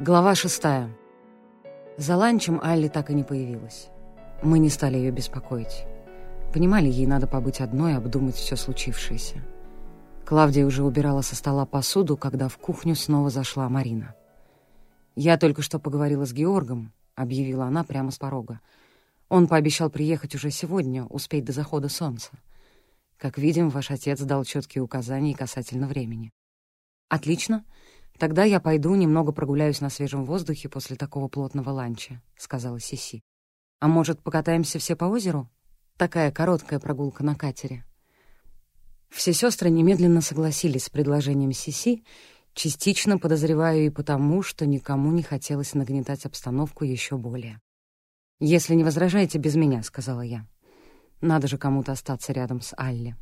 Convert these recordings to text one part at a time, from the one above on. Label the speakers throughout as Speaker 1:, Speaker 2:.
Speaker 1: Глава шестая. За ланчем Алли так и не появилась. Мы не стали ее беспокоить. Понимали, ей надо побыть одной обдумать все случившееся. Клавдия уже убирала со стола посуду, когда в кухню снова зашла Марина. «Я только что поговорила с Георгом», — объявила она прямо с порога. «Он пообещал приехать уже сегодня, успеть до захода солнца. Как видим, ваш отец дал четкие указания касательно времени». «Отлично. «Тогда я пойду немного прогуляюсь на свежем воздухе после такого плотного ланча», — сказала Сиси. «А может, покатаемся все по озеру? Такая короткая прогулка на катере». Все сестры немедленно согласились с предложением Сиси, частично подозреваю и потому, что никому не хотелось нагнетать обстановку еще более. «Если не возражаете без меня», — сказала я. «Надо же кому-то остаться рядом с Алли».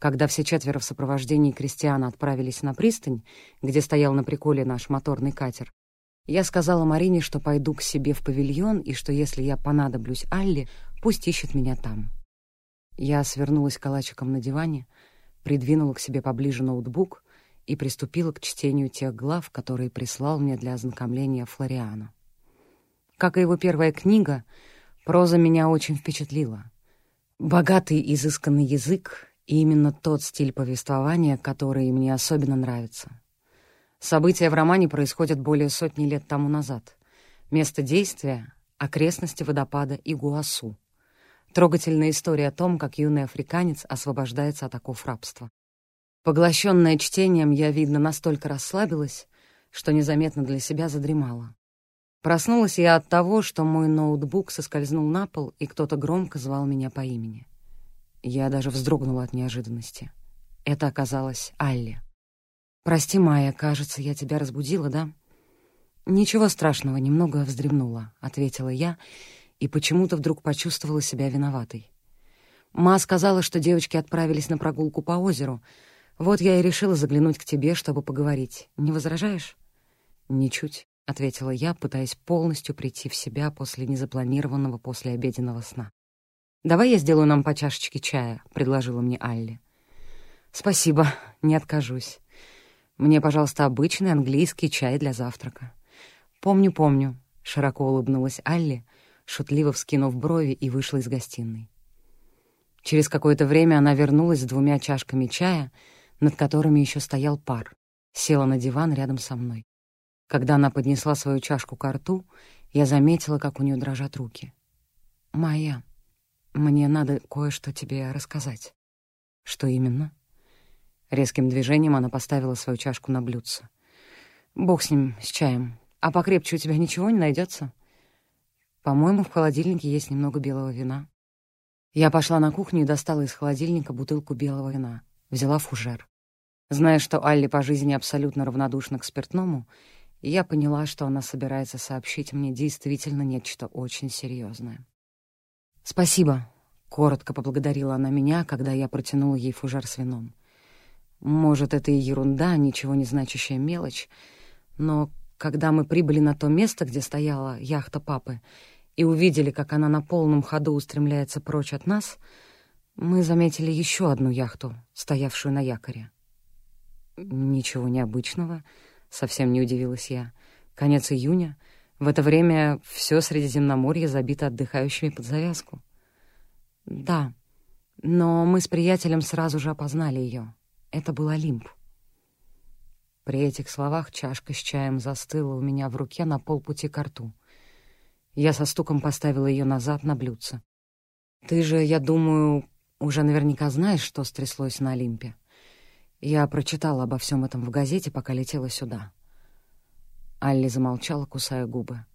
Speaker 1: Когда все четверо в сопровождении Кристиана отправились на пристань, где стоял на приколе наш моторный катер, я сказала Марине, что пойду к себе в павильон и что если я понадоблюсь Алле, пусть ищет меня там. Я свернулась калачиком на диване, придвинула к себе поближе ноутбук и приступила к чтению тех глав, которые прислал мне для ознакомления Флориана. Как и его первая книга, проза меня очень впечатлила. Богатый изысканный язык, и именно тот стиль повествования, который мне особенно нравится. События в романе происходят более сотни лет тому назад. Место действия — окрестности водопада Игуасу. Трогательная история о том, как юный африканец освобождается от оков рабства. Поглощенная чтением, я, видно, настолько расслабилась, что незаметно для себя задремала. Проснулась я от того, что мой ноутбук соскользнул на пол, и кто-то громко звал меня по имени. Я даже вздрогнула от неожиданности. Это оказалось Алли. «Прости, Майя, кажется, я тебя разбудила, да?» «Ничего страшного, немного вздремнула», — ответила я, и почему-то вдруг почувствовала себя виноватой. Ма сказала, что девочки отправились на прогулку по озеру. Вот я и решила заглянуть к тебе, чтобы поговорить. Не возражаешь? «Ничуть», — ответила я, пытаясь полностью прийти в себя после незапланированного послеобеденного сна. «Давай я сделаю нам по чашечке чая», — предложила мне Алли. «Спасибо, не откажусь. Мне, пожалуйста, обычный английский чай для завтрака». «Помню, помню», — широко улыбнулась Алли, шутливо вскинув брови и вышла из гостиной. Через какое-то время она вернулась с двумя чашками чая, над которыми еще стоял пар, села на диван рядом со мной. Когда она поднесла свою чашку к рту, я заметила, как у нее дрожат руки. «Майя», «Мне надо кое-что тебе рассказать». «Что именно?» Резким движением она поставила свою чашку на блюдце. «Бог с ним, с чаем. А покрепче у тебя ничего не найдется? «По-моему, в холодильнике есть немного белого вина». Я пошла на кухню и достала из холодильника бутылку белого вина. Взяла фужер. Зная, что Алли по жизни абсолютно равнодушна к спиртному, я поняла, что она собирается сообщить мне действительно нечто очень серьезное. «Спасибо», — коротко поблагодарила она меня, когда я протянула ей фужер с вином. Может, это и ерунда, ничего не значащая мелочь, но когда мы прибыли на то место, где стояла яхта папы, и увидели, как она на полном ходу устремляется прочь от нас, мы заметили еще одну яхту, стоявшую на якоре. Ничего необычного, совсем не удивилась я. Конец июня — в это время все Средиземноморье забито отдыхающими под завязку. Да, но мы с приятелем сразу же опознали ее. Это был Олимп. При этих словах чашка с чаем застыла у меня в руке на полпути к рту. Я со стуком поставила ее назад на блюдце. «Ты же, я думаю, уже наверняка знаешь, что стряслось на Олимпе. Я прочитала обо всем этом в газете, пока летела сюда». Алли замолчала, кусая губы.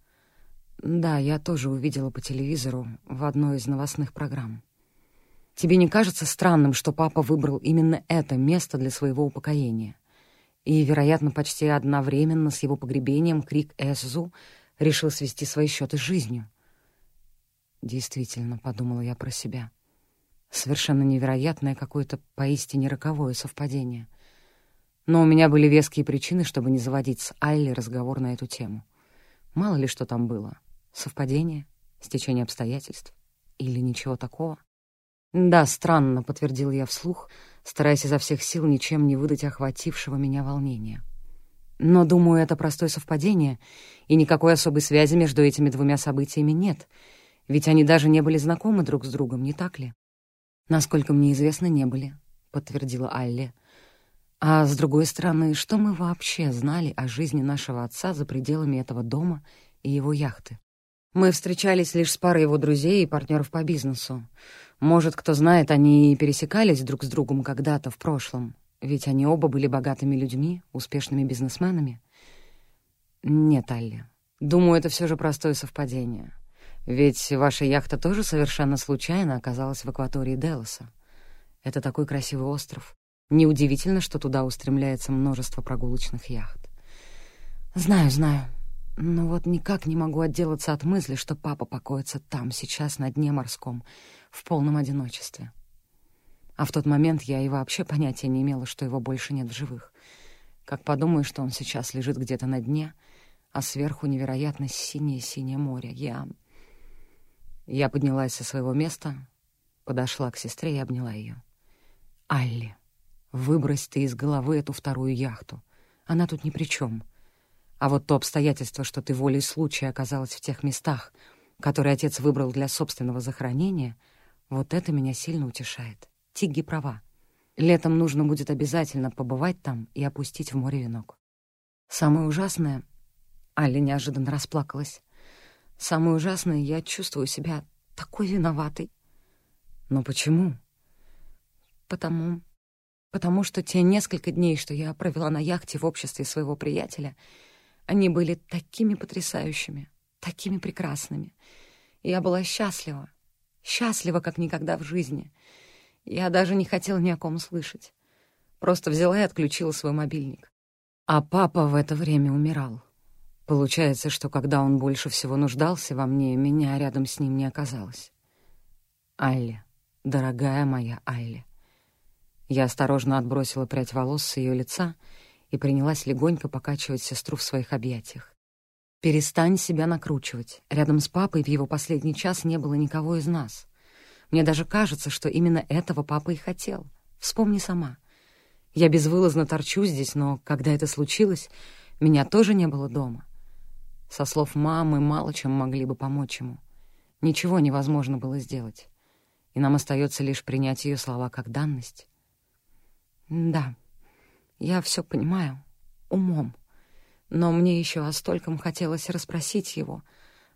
Speaker 1: «Да, я тоже увидела по телевизору в одной из новостных программ. Тебе не кажется странным, что папа выбрал именно это место для своего упокоения? И, вероятно, почти одновременно с его погребением Крик Эсзу решил свести свои счеты с жизнью?» «Действительно», — подумала я про себя. «Совершенно невероятное какое-то поистине роковое совпадение». Но у меня были веские причины, чтобы не заводить с Алли разговор на эту тему. Мало ли что там было. Совпадение? Стечение обстоятельств? Или ничего такого? «Да, странно», — подтвердил я вслух, стараясь изо всех сил ничем не выдать охватившего меня волнения. Но, думаю, это простое совпадение, и никакой особой связи между этими двумя событиями нет, ведь они даже не были знакомы друг с другом, не так ли? «Насколько мне известно, не были», — подтвердила Алли. «А с другой стороны, что мы вообще знали о жизни нашего отца за пределами этого дома и его яхты? Мы встречались лишь с парой его друзей и партнеров по бизнесу. Может, кто знает, они и пересекались друг с другом когда-то в прошлом, ведь они оба были богатыми людьми, успешными бизнесменами. Нет, Алли, думаю, это все же простое совпадение. Ведь ваша яхта тоже совершенно случайно оказалась в акватории Делоса. Это такой красивый остров. Неудивительно, что туда устремляется множество прогулочных яхт. Знаю, знаю. Но вот никак не могу отделаться от мысли, что папа покоится там, сейчас, на дне морском, в полном одиночестве. А в тот момент я и вообще понятия не имела, что его больше нет в живых. Как подумаю, что он сейчас лежит где-то на дне, а сверху невероятно синее-синее море. Я... Я поднялась со своего места, подошла к сестре и обняла ее. «Алли, выбрось ты из головы эту вторую яхту. Она тут ни при чем. А вот то обстоятельство, что ты волей случая оказалась в тех местах, которые отец выбрал для собственного захоронения, вот это меня сильно утешает. Тигги права. Летом нужно будет обязательно побывать там и опустить в море венок. Самое ужасное... Алли неожиданно расплакалась. Самое ужасное, я чувствую себя такой виноватой. Но почему? Потому... Потому что те несколько дней, что я провела на яхте в обществе своего приятеля, они были такими потрясающими, такими прекрасными. Я была счастлива, счастлива, как никогда в жизни. Я даже не хотела ни о ком слышать. Просто взяла и отключила свой мобильник. А папа в это время умирал. Получается, что когда он больше всего нуждался во мне, меня рядом с ним не оказалось. Айли, дорогая моя Айли. Я осторожно отбросила прядь волос с ее лица и принялась легонько покачивать сестру в своих объятиях. «Перестань себя накручивать. Рядом с папой в его последний час не было никого из нас. Мне даже кажется, что именно этого папа и хотел. Вспомни сама. Я безвылазно торчу здесь, но когда это случилось, меня тоже не было дома. Со слов мамы, мало чем могли бы помочь ему. Ничего невозможно было сделать. И нам остается лишь принять ее слова как данность. Да, я все понимаю, умом. Но мне еще о стольком хотелось расспросить его,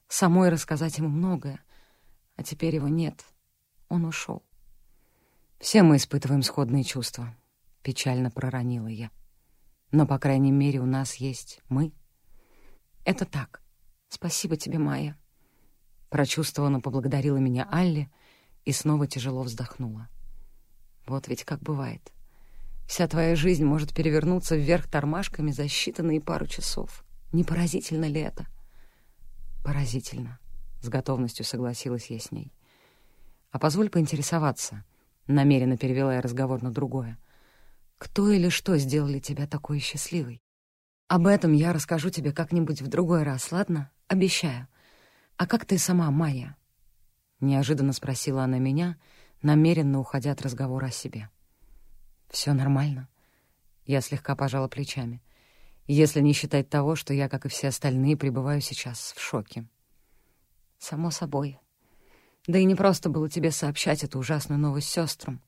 Speaker 1: самой рассказать ему многое. А теперь его нет. Он ушел. Все мы испытываем сходные чувства, — печально проронила я. Но, по крайней мере, у нас есть мы — «Это так. Спасибо тебе, Майя». Прочувствованно поблагодарила меня Алли и снова тяжело вздохнула. «Вот ведь как бывает. Вся твоя жизнь может перевернуться вверх тормашками за считанные пару часов. Не поразительно ли это?» «Поразительно», — с готовностью согласилась я с ней. «А позволь поинтересоваться», — намеренно перевела я разговор на другое. «Кто или что сделали тебя такой счастливой?» Об этом я расскажу тебе как-нибудь в другой раз, ладно? Обещаю. А как ты сама, Майя?» Неожиданно спросила она меня, намеренно уходя от разговора о себе. Все нормально?» Я слегка пожала плечами. Если не считать того, что я, как и все остальные, пребываю сейчас в шоке. «Само собой. Да и не просто было тебе сообщать эту ужасную новость сестрам.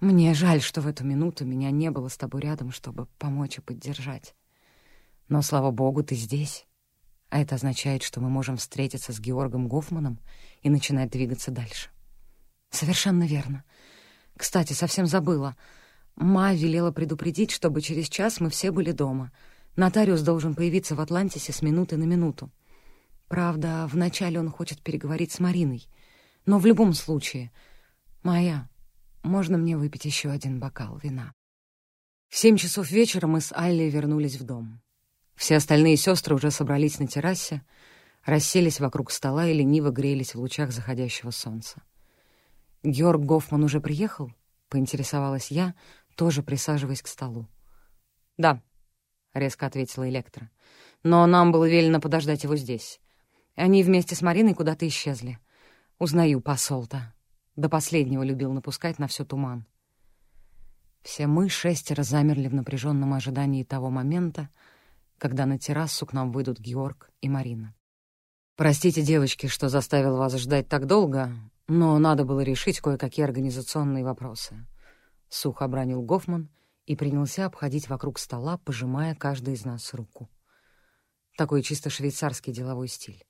Speaker 1: Мне жаль, что в эту минуту меня не было с тобой рядом, чтобы помочь и поддержать. Но, слава богу, ты здесь. А это означает, что мы можем встретиться с Георгом Гофманом и начинать двигаться дальше. Совершенно верно. Кстати, совсем забыла. Ма велела предупредить, чтобы через час мы все были дома. Нотариус должен появиться в Атлантисе с минуты на минуту. Правда, вначале он хочет переговорить с Мариной. Но в любом случае... Моя, можно мне выпить еще один бокал вина? В семь часов вечера мы с Аллей вернулись в дом. Все остальные сестры уже собрались на террасе, расселись вокруг стола и лениво грелись в лучах заходящего солнца. «Георг Гофман уже приехал?» — поинтересовалась я, тоже присаживаясь к столу. «Да», — резко ответила Электра. «Но нам было велено подождать его здесь. Они вместе с Мариной куда-то исчезли. Узнаю посол-то. До последнего любил напускать на все туман». Все мы, шестеро, замерли в напряженном ожидании того момента, когда на террасу к нам выйдут Георг и Марина. «Простите, девочки, что заставил вас ждать так долго, но надо было решить кое-какие организационные вопросы», — сухо обронил Гофман и принялся обходить вокруг стола, пожимая каждый из нас руку. Такой чисто швейцарский деловой стиль.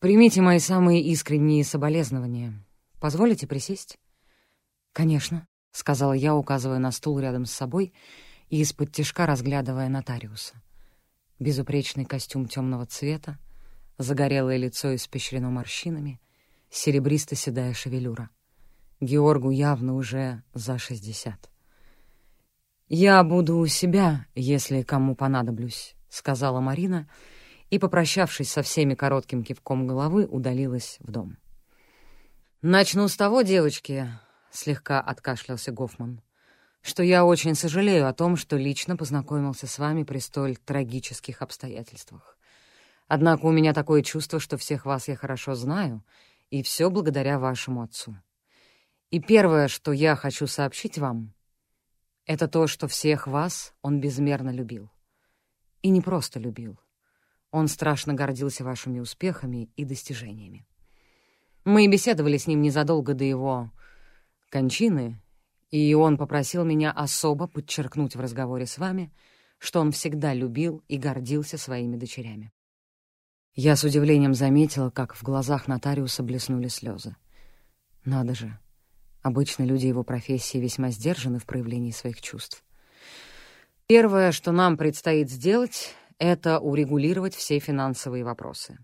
Speaker 1: «Примите мои самые искренние соболезнования. Позволите присесть?» «Конечно», — сказала я, указывая на стул рядом с собой и из-под тишка разглядывая нотариуса. Безупречный костюм темного цвета, загорелое лицо испещрено морщинами, серебристо-седая шевелюра. Георгу явно уже за шестьдесят. «Я буду у себя, если кому понадоблюсь», — сказала Марина, и, попрощавшись со всеми коротким кивком головы, удалилась в дом. «Начну с того, девочки», — слегка откашлялся Гофман, «что я очень сожалею о том, что лично познакомился с вами при столь трагических обстоятельствах. Однако у меня такое чувство, что всех вас я хорошо знаю, и все благодаря вашему отцу. И первое, что я хочу сообщить вам, это то, что всех вас он безмерно любил. И не просто любил. Он страшно гордился вашими успехами и достижениями. Мы беседовали с ним незадолго до его кончины, и он попросил меня особо подчеркнуть в разговоре с вами, что он всегда любил и гордился своими дочерями. Я с удивлением заметила, как в глазах нотариуса блеснули слезы. Надо же, обычно люди его профессии весьма сдержаны в проявлении своих чувств. Первое, что нам предстоит сделать, это урегулировать все финансовые вопросы.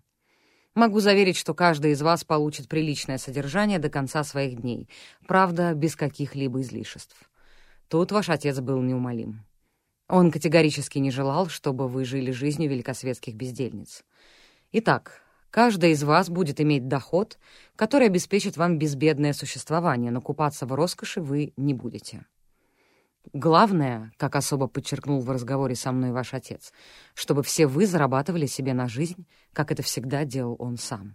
Speaker 1: Могу заверить, что каждый из вас получит приличное содержание до конца своих дней, правда, без каких-либо излишеств. Тут ваш отец был неумолим. Он категорически не желал, чтобы вы жили жизнью великосветских бездельниц. Итак, каждый из вас будет иметь доход, который обеспечит вам безбедное существование, но купаться в роскоши вы не будете. Главное, как особо подчеркнул в разговоре со мной ваш отец, чтобы все вы зарабатывали себе на жизнь, как это всегда делал он сам.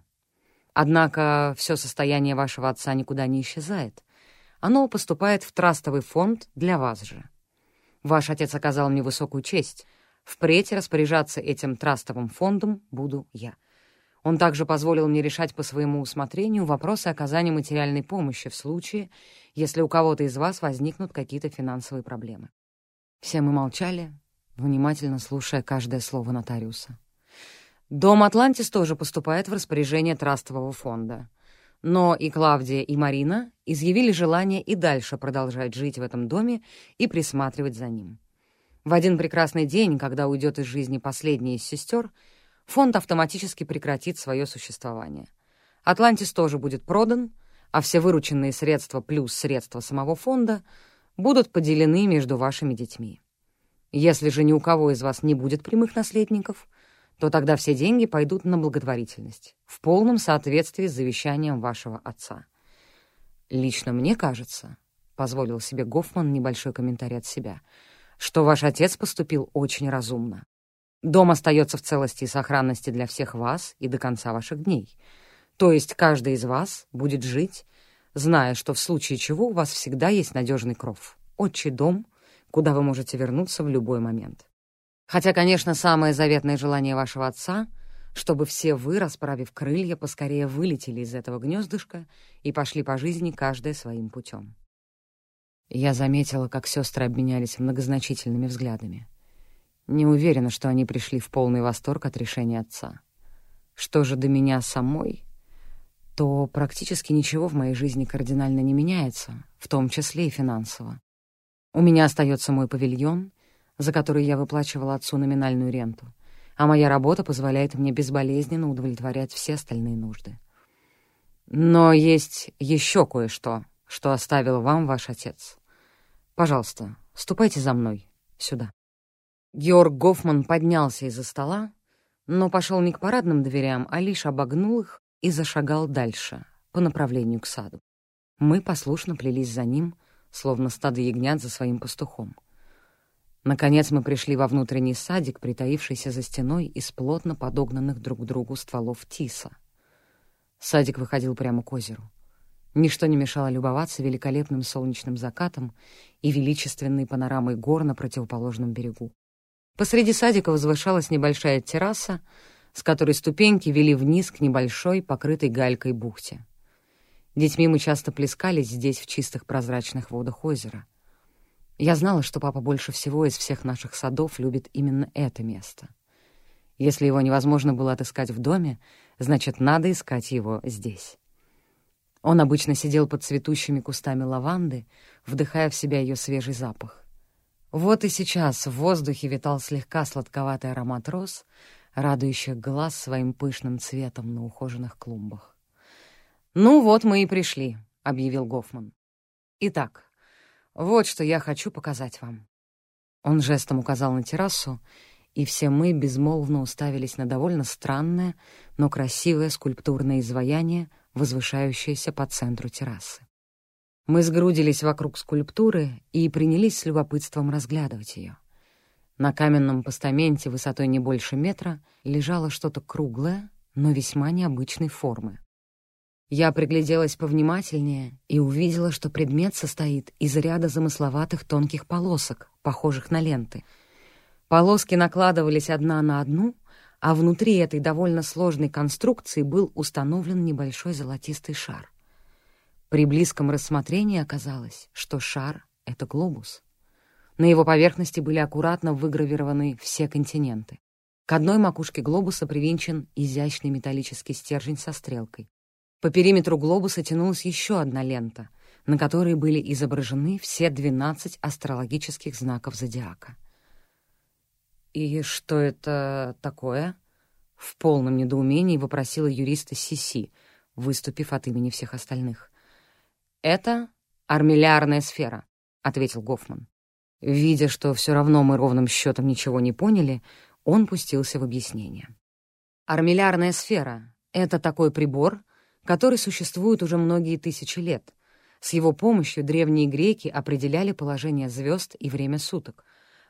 Speaker 1: Однако все состояние вашего отца никуда не исчезает. Оно поступает в трастовый фонд для вас же. Ваш отец оказал мне высокую честь — Впредь распоряжаться этим трастовым фондом буду я. Он также позволил мне решать по своему усмотрению вопросы оказания материальной помощи в случае, если у кого-то из вас возникнут какие-то финансовые проблемы. Все мы молчали, внимательно слушая каждое слово нотариуса. Дом «Атлантис» тоже поступает в распоряжение трастового фонда. Но и Клавдия, и Марина изъявили желание и дальше продолжать жить в этом доме и присматривать за ним. В один прекрасный день, когда уйдет из жизни последняя из сестер, фонд автоматически прекратит свое существование. «Атлантис» тоже будет продан, а все вырученные средства плюс средства самого фонда будут поделены между вашими детьми. Если же ни у кого из вас не будет прямых наследников, то тогда все деньги пойдут на благотворительность, в полном соответствии с завещанием вашего отца. Лично мне кажется, — позволил себе Гофман небольшой комментарий от себя — что ваш отец поступил очень разумно. Дом остается в целости и сохранности для всех вас и до конца ваших дней. То есть каждый из вас будет жить, зная, что в случае чего у вас всегда есть надежный кров, отчий дом, куда вы можете вернуться в любой момент. Хотя, конечно, самое заветное желание вашего отца — чтобы все вы, расправив крылья, поскорее вылетели из этого гнездышка и пошли по жизни каждая своим путем. Я заметила, как сестры обменялись многозначительными взглядами. Не уверена, что они пришли в полный восторг от решения отца. Что же до меня самой, то практически ничего в моей жизни кардинально не меняется, в том числе и финансово. У меня остается мой павильон, за который я выплачивала отцу номинальную ренту, а моя работа позволяет мне безболезненно удовлетворять все остальные нужды. Но есть еще кое-что, что оставил вам ваш отец. Пожалуйста, ступайте за мной, сюда». Георг Гофман поднялся из-за стола, но пошел не к парадным дверям, а лишь обогнул их и зашагал дальше, по направлению к саду. Мы послушно плелись за ним, словно стадо ягнят за своим пастухом. Наконец мы пришли во внутренний садик, притаившийся за стеной из плотно подогнанных друг к другу стволов тиса. Садик выходил прямо к озеру. Ничто не мешало любоваться великолепным солнечным закатом и величественной панорамой гор на противоположном берегу. Посреди садика возвышалась небольшая терраса, с которой ступеньки вели вниз к небольшой, покрытой галькой бухте. Детьми мы часто плескались здесь в чистых прозрачных водах озера. Я знала, что папа больше всего из всех наших садов любит именно это место. Если его невозможно было отыскать в доме, значит, надо искать его здесь. Он обычно сидел под цветущими кустами лаванды, вдыхая в себя ее свежий запах. Вот и сейчас в воздухе витал слегка сладковатый аромат роз, радующих глаз своим пышным цветом на ухоженных клумбах. «Ну вот мы и пришли», — объявил Гофман. «Итак, вот что я хочу показать вам». Он жестом указал на террасу, и все мы безмолвно уставились на довольно странное, но красивое скульптурное изваяние, возвышающееся по центру террасы. Мы сгрудились вокруг скульптуры и принялись с любопытством разглядывать ее. На каменном постаменте высотой не больше метра лежало что-то круглое, но весьма необычной формы. Я пригляделась повнимательнее и увидела, что предмет состоит из ряда замысловатых тонких полосок, похожих на ленты. Полоски накладывались одна на одну, а внутри этой довольно сложной конструкции был установлен небольшой золотистый шар. При близком рассмотрении оказалось, что шар — это глобус. На его поверхности были аккуратно выгравированы все континенты. К одной макушке глобуса привинчен изящный металлический стержень со стрелкой. По периметру глобуса тянулась еще одна лента, на которой были изображены все 12 астрологических знаков зодиака. «И что это такое?» — в полном недоумении вопросила юриста Сиси, выступив от имени всех остальных. «Это армиллярная сфера», — ответил Гофман. Видя, что все равно мы ровным счетом ничего не поняли, он пустился в объяснение. Армиллярная сфера — это такой прибор, который существует уже многие тысячи лет. С его помощью древние греки определяли положение звезд и время суток.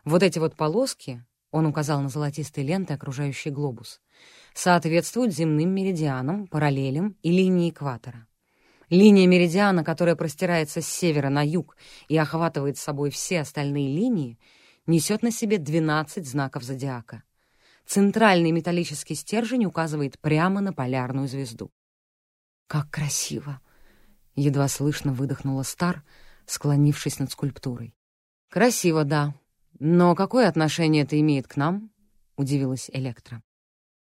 Speaker 1: Вот эти вот полоски, он указал на золотистые ленты, окружающие глобус, соответствуют земным меридианам, параллелям и линии экватора. Линия меридиана, которая простирается с севера на юг и охватывает собой все остальные линии, несет на себе 12 знаков зодиака. Центральный металлический стержень указывает прямо на полярную звезду. «Как красиво!» — едва слышно выдохнула Стар, склонившись над скульптурой. «Красиво, да. Но какое отношение это имеет к нам?» — удивилась Электра.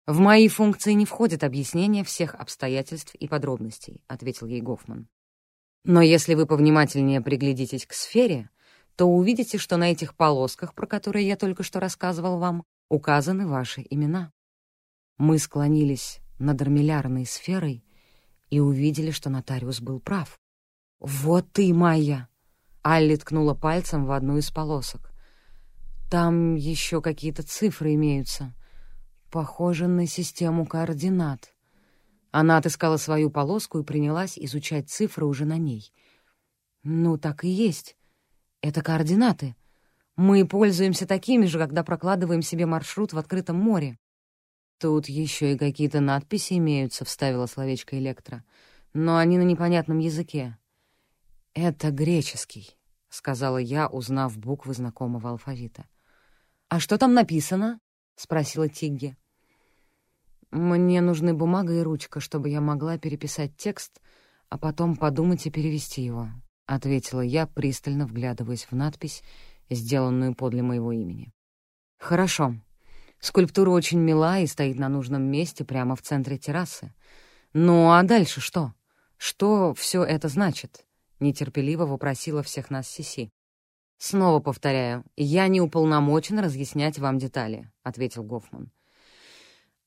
Speaker 1: «В мои функции не входит объяснение всех обстоятельств и подробностей», — ответил ей Гофман. «Но если вы повнимательнее приглядитесь к сфере, то увидите, что на этих полосках, про которые я только что рассказывал вам, указаны ваши имена». Мы склонились над армиллярной сферой и увидели, что нотариус был прав. «Вот ты, Майя!» Алли ткнула пальцем в одну из полосок. «Там еще какие-то цифры имеются. Похоже на систему координат». Она отыскала свою полоску и принялась изучать цифры уже на ней. «Ну, так и есть. Это координаты. Мы пользуемся такими же, когда прокладываем себе маршрут в открытом море. «Тут еще и какие-то надписи имеются», — вставила словечко Электро. «Но они на непонятном языке». «Это греческий», — сказала я, узнав буквы знакомого алфавита. «А что там написано?» — спросила Тигги. «Мне нужны бумага и ручка, чтобы я могла переписать текст, а потом подумать и перевести его», — ответила я, пристально вглядываясь в надпись, сделанную подле моего имени. «Хорошо», Скульптура очень мила и стоит на нужном месте прямо в центре террасы. Ну а дальше что? Что все это значит? Нетерпеливо вопросила всех нас Сиси. «Снова повторяю, я не уполномочен разъяснять вам детали», — ответил Гофман.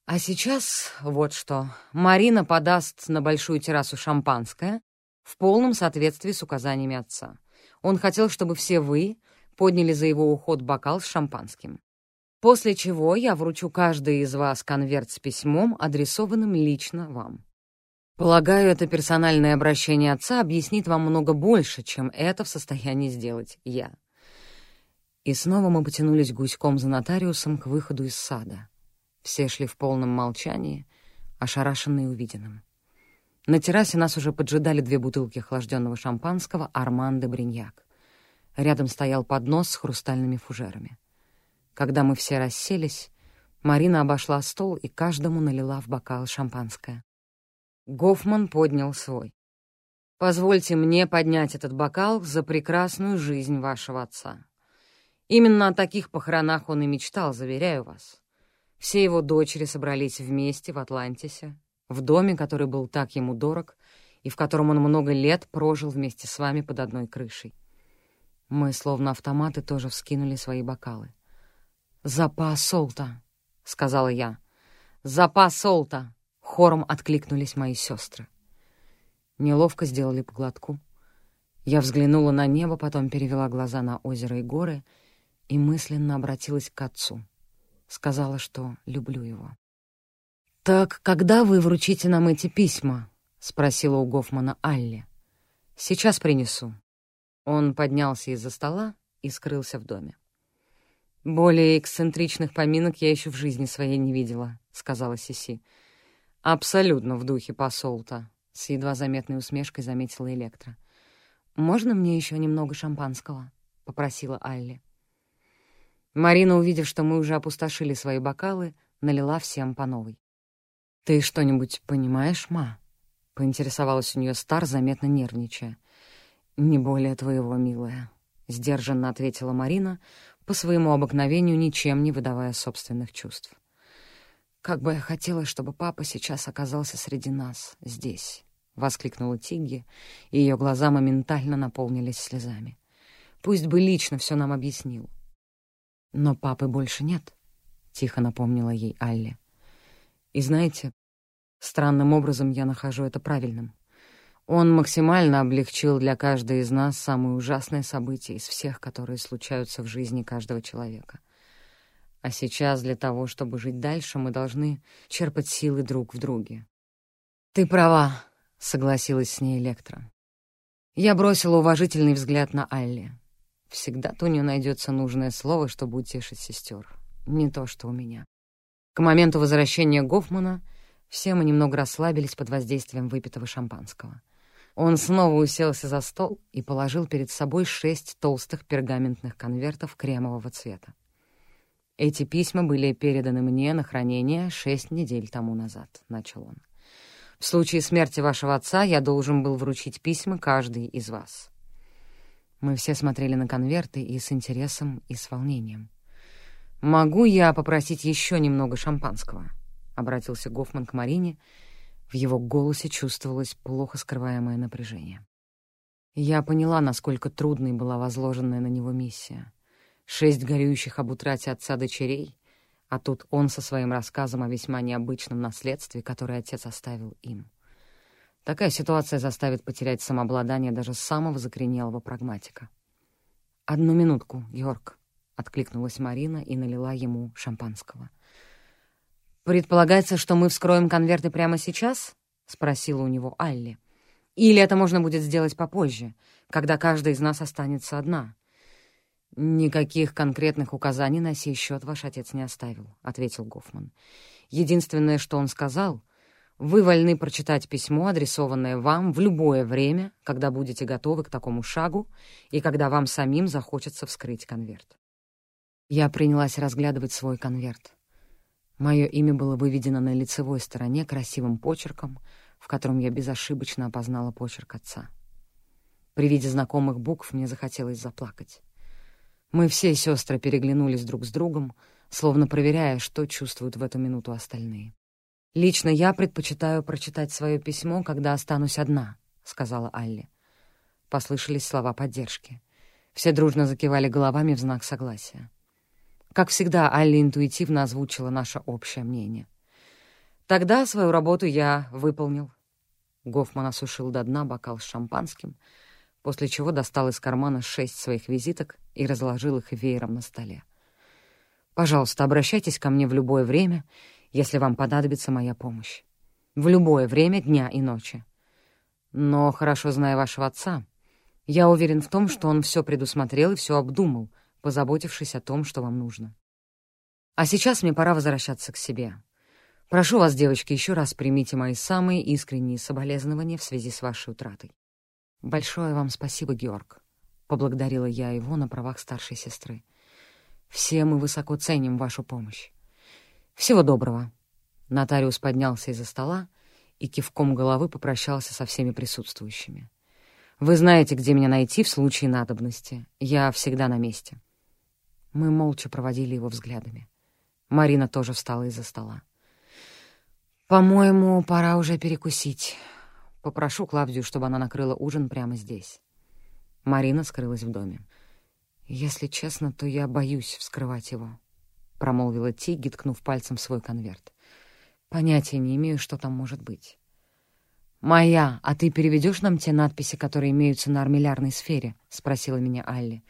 Speaker 1: «А сейчас вот что. Марина подаст на большую террасу шампанское в полном соответствии с указаниями отца. Он хотел, чтобы все вы подняли за его уход бокал с шампанским после чего я вручу каждой из вас конверт с письмом, адресованным лично вам. Полагаю, это персональное обращение отца объяснит вам много больше, чем это в состоянии сделать я. И снова мы потянулись гуськом за нотариусом к выходу из сада. Все шли в полном молчании, ошарашенные увиденным. На террасе нас уже поджидали две бутылки охлажденного шампанского «Арман де Бриньяк». Рядом стоял поднос с хрустальными фужерами. Когда мы все расселись, Марина обошла стол и каждому налила в бокал шампанское. Гофман поднял свой. «Позвольте мне поднять этот бокал за прекрасную жизнь вашего отца. Именно о таких похоронах он и мечтал, заверяю вас. Все его дочери собрались вместе в Атлантисе, в доме, который был так ему дорог, и в котором он много лет прожил вместе с вами под одной крышей. Мы, словно автоматы, тоже вскинули свои бокалы. «Запас солта», — сказала я. «Запас солта!» — хором откликнулись мои сестры. Неловко сделали по глотку. Я взглянула на небо, потом перевела глаза на озеро и горы и мысленно обратилась к отцу. Сказала, что люблю его. «Так когда вы вручите нам эти письма?» — спросила у Гофмана Алли. «Сейчас принесу». Он поднялся из-за стола и скрылся в доме. «Более эксцентричных поминок я еще в жизни своей не видела», — сказала Сиси. «Абсолютно в духе посолта», — с едва заметной усмешкой заметила Электра. «Можно мне еще немного шампанского?» — попросила Алли. Марина, увидев, что мы уже опустошили свои бокалы, налила всем по новой. «Ты что-нибудь понимаешь, ма?» — поинтересовалась у нее Стар, заметно нервничая. «Не более твоего, милая», — сдержанно ответила Марина, по своему обыкновению ничем не выдавая собственных чувств. «Как бы я хотела, чтобы папа сейчас оказался среди нас, здесь», — воскликнула Тигги, и ее глаза моментально наполнились слезами. «Пусть бы лично все нам объяснил». «Но папы больше нет», — тихо напомнила ей Алли. И знаете, странным образом я нахожу это правильным. Он максимально облегчил для каждой из нас самые ужасные события из всех, которые случаются в жизни каждого человека. А сейчас для того, чтобы жить дальше, мы должны черпать силы друг в друге. «Ты права», — согласилась с ней Электра. Я бросила уважительный взгляд на Алли. Всегда-то у нее найдется нужное слово, чтобы утешить сестер. Не то, что у меня. К моменту возвращения Гофмана все мы немного расслабились под воздействием выпитого шампанского. Он снова уселся за стол и положил перед собой шесть толстых пергаментных конвертов кремового цвета. «Эти письма были переданы мне на хранение шесть недель тому назад», — начал он. «В случае смерти вашего отца я должен был вручить письма каждый из вас». Мы все смотрели на конверты и с интересом, и с волнением. «Могу я попросить еще немного шампанского?» — обратился Гофман к Марине. В его голосе чувствовалось плохо скрываемое напряжение. Я поняла, насколько трудной была возложенная на него миссия. Шесть горюющих об утрате отца дочерей, а тут он со своим рассказом о весьма необычном наследстве, которое отец оставил им. Такая ситуация заставит потерять самообладание даже самого закоренелого прагматика. «Одну минутку, Йорк», — откликнулась Марина и налила ему шампанского. «Предполагается, что мы вскроем конверты прямо сейчас?» — спросила у него Алли. «Или это можно будет сделать попозже, когда каждая из нас останется одна?» «Никаких конкретных указаний на сей счет ваш отец не оставил», — ответил Гофман. «Единственное, что он сказал, вы вольны прочитать письмо, адресованное вам в любое время, когда будете готовы к такому шагу и когда вам самим захочется вскрыть конверт. Я принялась разглядывать свой конверт. Мое имя было выведено на лицевой стороне красивым почерком, в котором я безошибочно опознала почерк отца. При виде знакомых букв мне захотелось заплакать. Мы все сестры переглянулись друг с другом, словно проверяя, что чувствуют в эту минуту остальные. «Лично я предпочитаю прочитать свое письмо, когда останусь одна», — сказала Алли. Послышались слова поддержки. Все дружно закивали головами в знак согласия. Как всегда, Алли интуитивно озвучила наше общее мнение. Тогда свою работу я выполнил. Гофман осушил до дна бокал с шампанским, после чего достал из кармана шесть своих визиток и разложил их веером на столе. «Пожалуйста, обращайтесь ко мне в любое время, если вам понадобится моя помощь. В любое время дня и ночи. Но, хорошо зная вашего отца, я уверен в том, что он все предусмотрел и все обдумал — позаботившись о том, что вам нужно. А сейчас мне пора возвращаться к себе. Прошу вас, девочки, еще раз примите мои самые искренние соболезнования в связи с вашей утратой. Большое вам спасибо, Георг. Поблагодарила я его на правах старшей сестры. Все мы высоко ценим вашу помощь. Всего доброго». Нотариус поднялся из-за стола и кивком головы попрощался со всеми присутствующими. «Вы знаете, где меня найти в случае надобности. Я всегда на месте». Мы молча проводили его взглядами. Марина тоже встала из-за стола. «По-моему, пора уже перекусить. Попрошу Клавдию, чтобы она накрыла ужин прямо здесь». Марина скрылась в доме. «Если честно, то я боюсь вскрывать его», — промолвила Тиги, ткнув пальцем в свой конверт. «Понятия не имею, что там может быть». «Моя, а ты переведешь нам те надписи, которые имеются на армиллярной сфере?» — спросила меня Алли.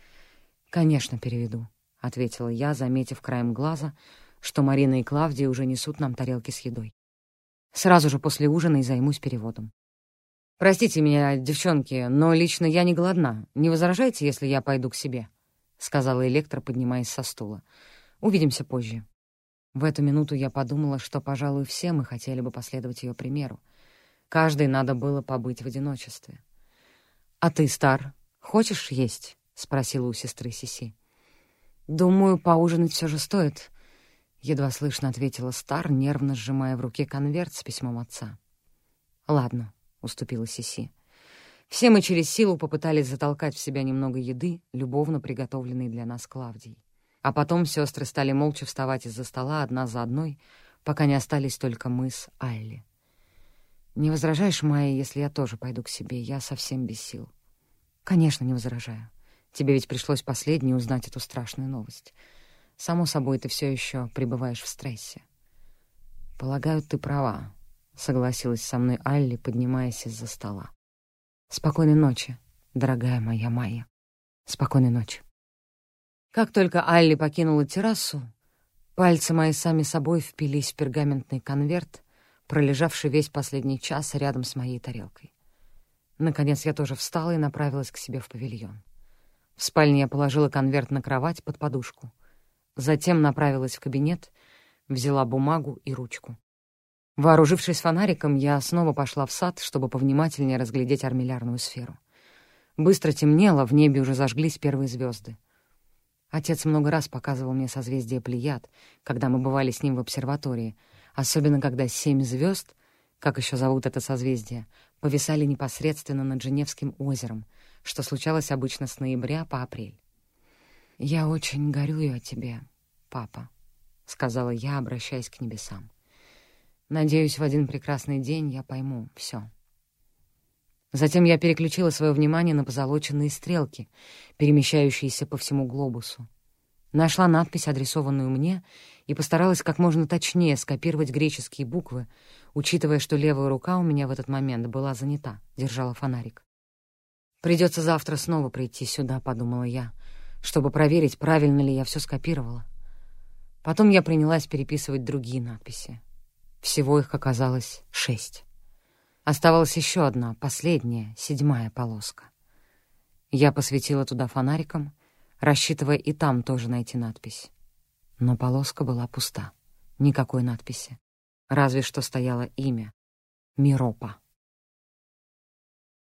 Speaker 1: «Конечно, переведу», — ответила я, заметив краем глаза, что Марина и Клавдия уже несут нам тарелки с едой. Сразу же после ужина и займусь переводом. «Простите меня, девчонки, но лично я не голодна. Не возражайте, если я пойду к себе?» — сказала Электро, поднимаясь со стула. «Увидимся позже». В эту минуту я подумала, что, пожалуй, все мы хотели бы последовать ее примеру. Каждой надо было побыть в одиночестве. «А ты, Стар, хочешь есть?» — спросила у сестры Сиси. «Думаю, поужинать все же стоит», — едва слышно ответила Стар, нервно сжимая в руке конверт с письмом отца. «Ладно», — уступила Сиси. Все мы через силу попытались затолкать в себя немного еды, любовно приготовленной для нас Клавдией. А потом сестры стали молча вставать из-за стола одна за одной, пока не остались только мы с Айли. «Не возражаешь, Майя, если я тоже пойду к себе? Я совсем без сил». «Конечно, не возражаю. Тебе ведь пришлось последней узнать эту страшную новость. Само собой, ты все еще пребываешь в стрессе». «Полагаю, ты права», — согласилась со мной Алли, поднимаясь из-за стола. Спокойной ночи, дорогая моя Майя. Спокойной ночи. Как только Алли покинула террасу, пальцы мои сами собой впились в пергаментный конверт, пролежавший весь последний час рядом с моей тарелкой. Наконец я тоже встала и направилась к себе в павильон. В спальне я положила конверт на кровать под подушку. Затем направилась в кабинет, взяла бумагу и ручку. Вооружившись фонариком, я снова пошла в сад, чтобы повнимательнее разглядеть армиллярную сферу. Быстро темнело, в небе уже зажглись первые звезды. Отец много раз показывал мне созвездие Плеяд, когда мы бывали с ним в обсерватории, особенно когда семь звезд, как еще зовут это созвездие, повисали непосредственно над Женевским озером, что случалось обычно с ноября по апрель. «Я очень горюю о тебе, папа», — сказала я, обращаясь к небесам. Надеюсь, в один прекрасный день я пойму все. Затем я переключила свое внимание на позолоченные стрелки, перемещающиеся по всему глобусу. Нашла надпись, адресованную мне, и постаралась как можно точнее скопировать греческие буквы, учитывая, что левая рука у меня в этот момент была занята, держала фонарик. «Придется завтра снова прийти сюда», — подумала я, чтобы проверить, правильно ли я все скопировала. Потом я принялась переписывать другие надписи. Всего их оказалось шесть. Оставалась еще одна, последняя, седьмая полоска. Я посветила туда фонариком, рассчитывая и там тоже найти надпись. Но полоска была пуста. Никакой надписи. Разве что стояло имя — Миропа.